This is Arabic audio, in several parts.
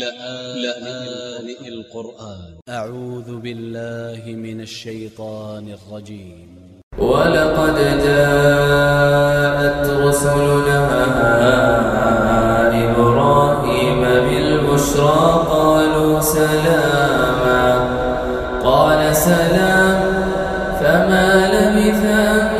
لآن القرآن. أ ع و ذ ب ا ل ل ه من ا ل ش ي ط ا ن ا ل ر ج ي م ولقد جاءت رسلنا إبراهيم بالبشرى قالوا سلاما. قال سلام فما لبث أن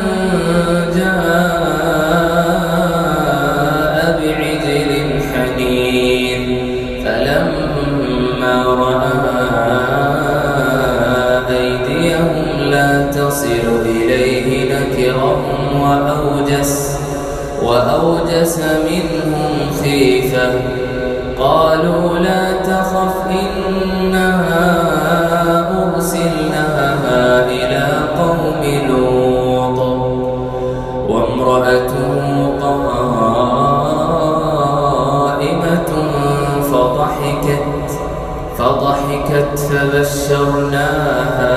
وأوجس وأوجس منهم خيفة. قالوا لا تخف إنها أرسلناها إلى قوم لوط. وامرأته قائمة فضحكت فضحكت فبشرناها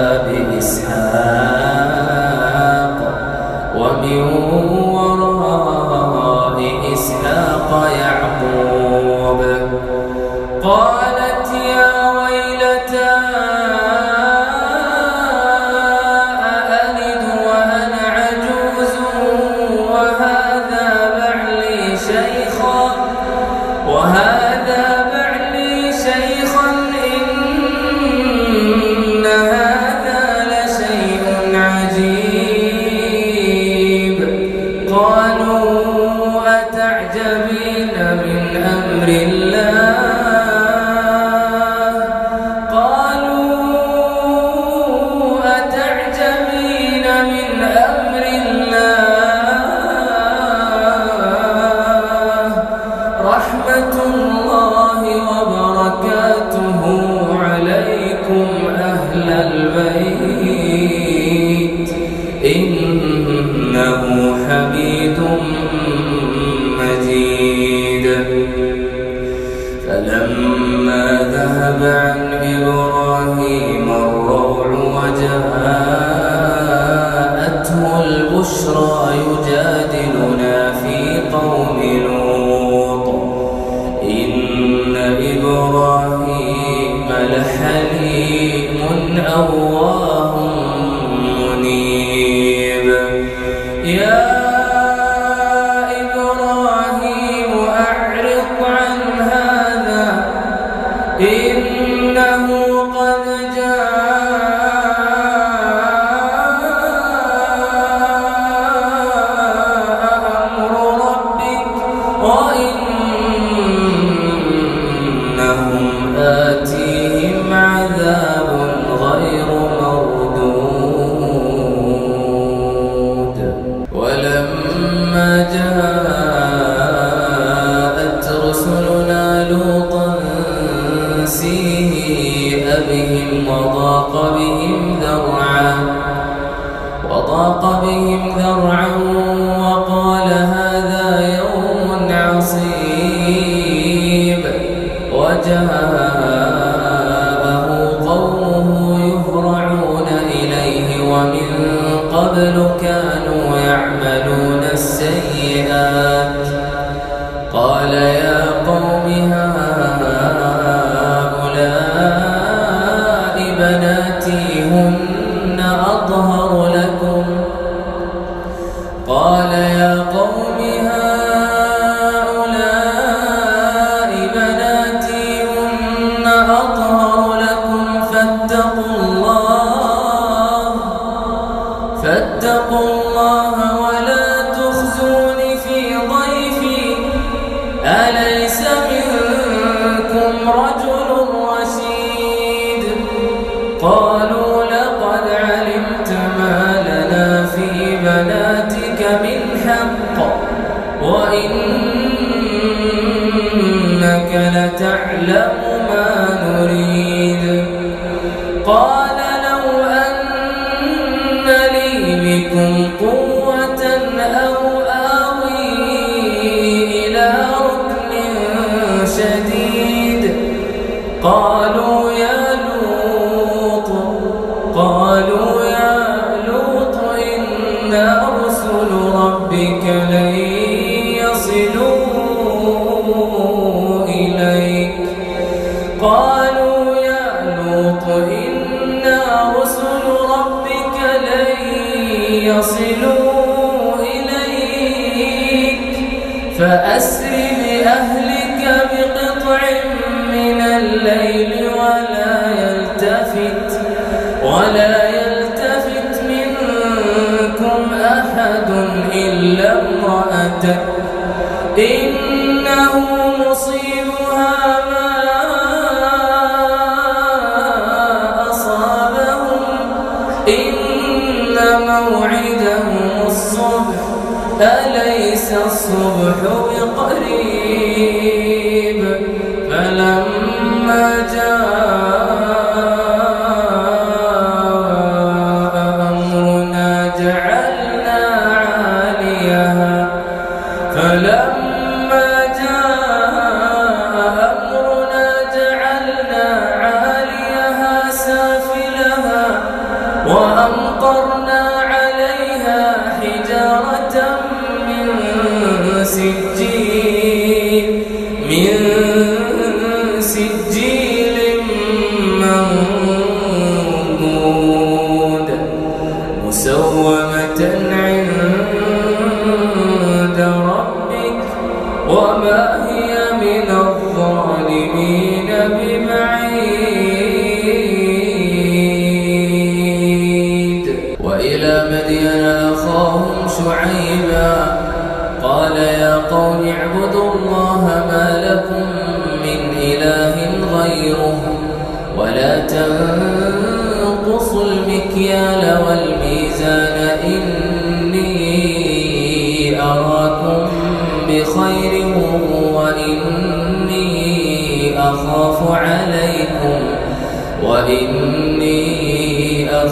وذهب عن إبراهيم الروع وجاءته البشرى يجادلنا في قوم لوط. إن إبراهيم لحليم أواب. قال إلا امرأتك إنه مصيبها موعدهم الصبح. أليس الصبح بقريب وما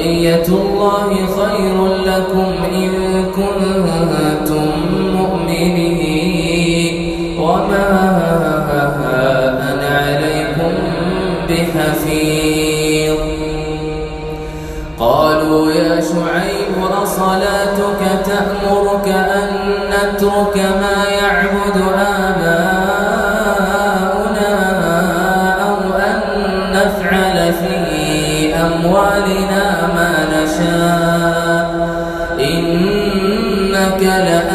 بقية الله خير لكم إن كنتم مؤمنين. وما أنا عليكم بحفيظ. قالوا يا شعيب أصلاتك تأمرك أن نترك ما يعبد آباؤنا أو أن نفعل في أموالنا ما نشاء إنك لأنت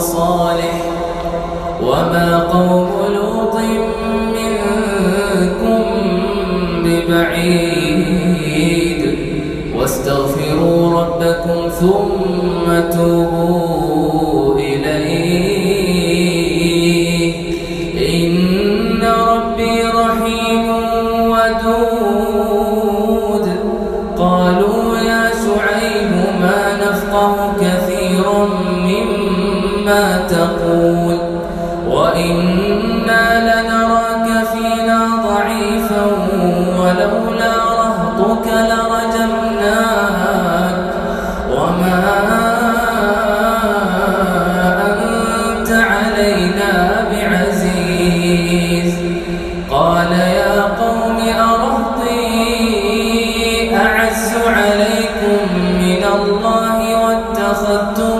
قوم صالح وما قوم لوط منكم ببعيد واستغفروا ربكم ثم توبوا تقول وإنا لنراك فينا ضعيفا ولولا رهطك لرجمناك وما أنت علينا بعزيز قال يا قوم أرهطي أعز عليكم من الله واتخذتموه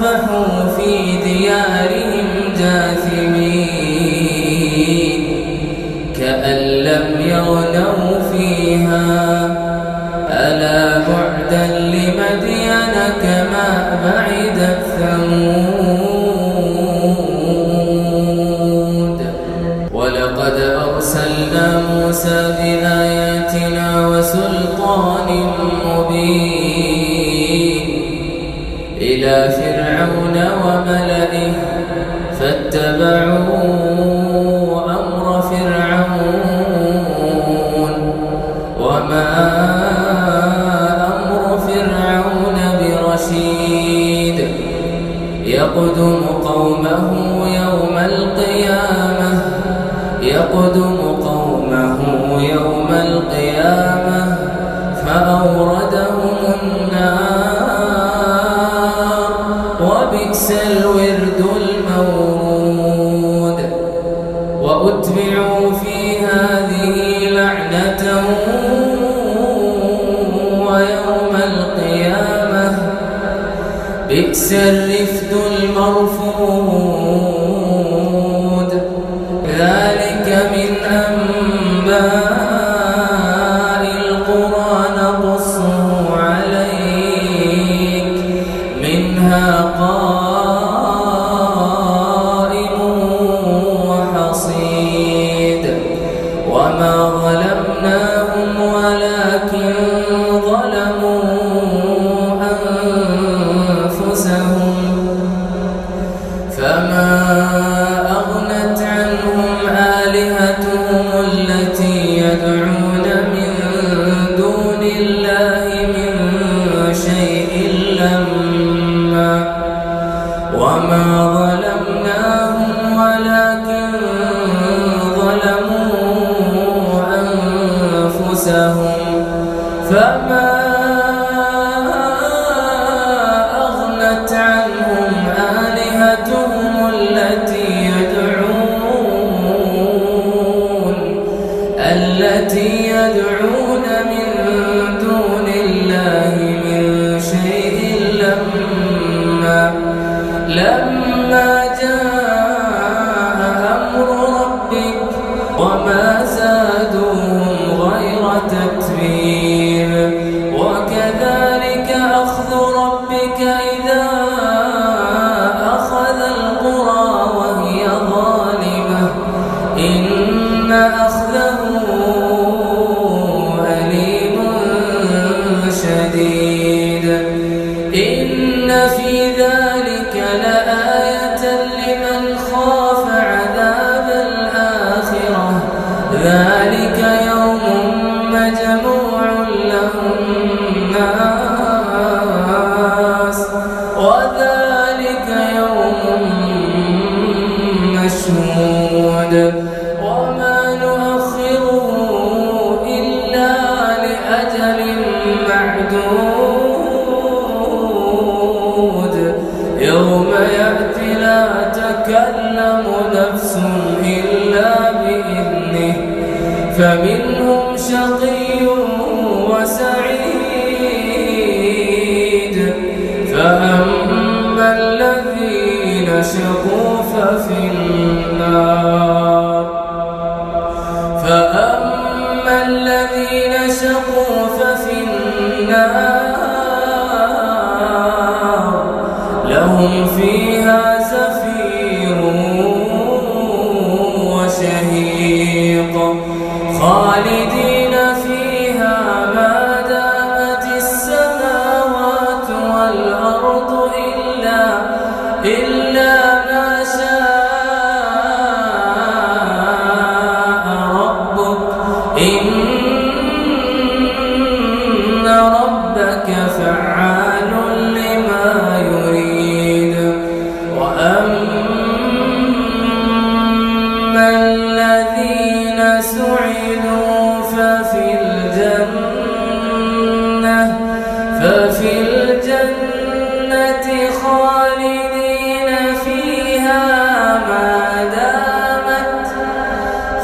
فأصبحوا في ديارهم جاثمين كأن لم يغنوا فيها. ألا بعدا لمدين كما بعدت ثمود. ولقد أرسلنا موسى بآياتنا وسلطان مبين إلى فرعون وملئه فاتبعوا وأتبعوا في هذه لعنة ويوم القيامة. بئس الرفد المرفود وما ظلمناهم ولكن أنفسهم فما فشقوا ففي النار. فأما الذين شقوا ففي النار لهم فيها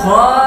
Fuck!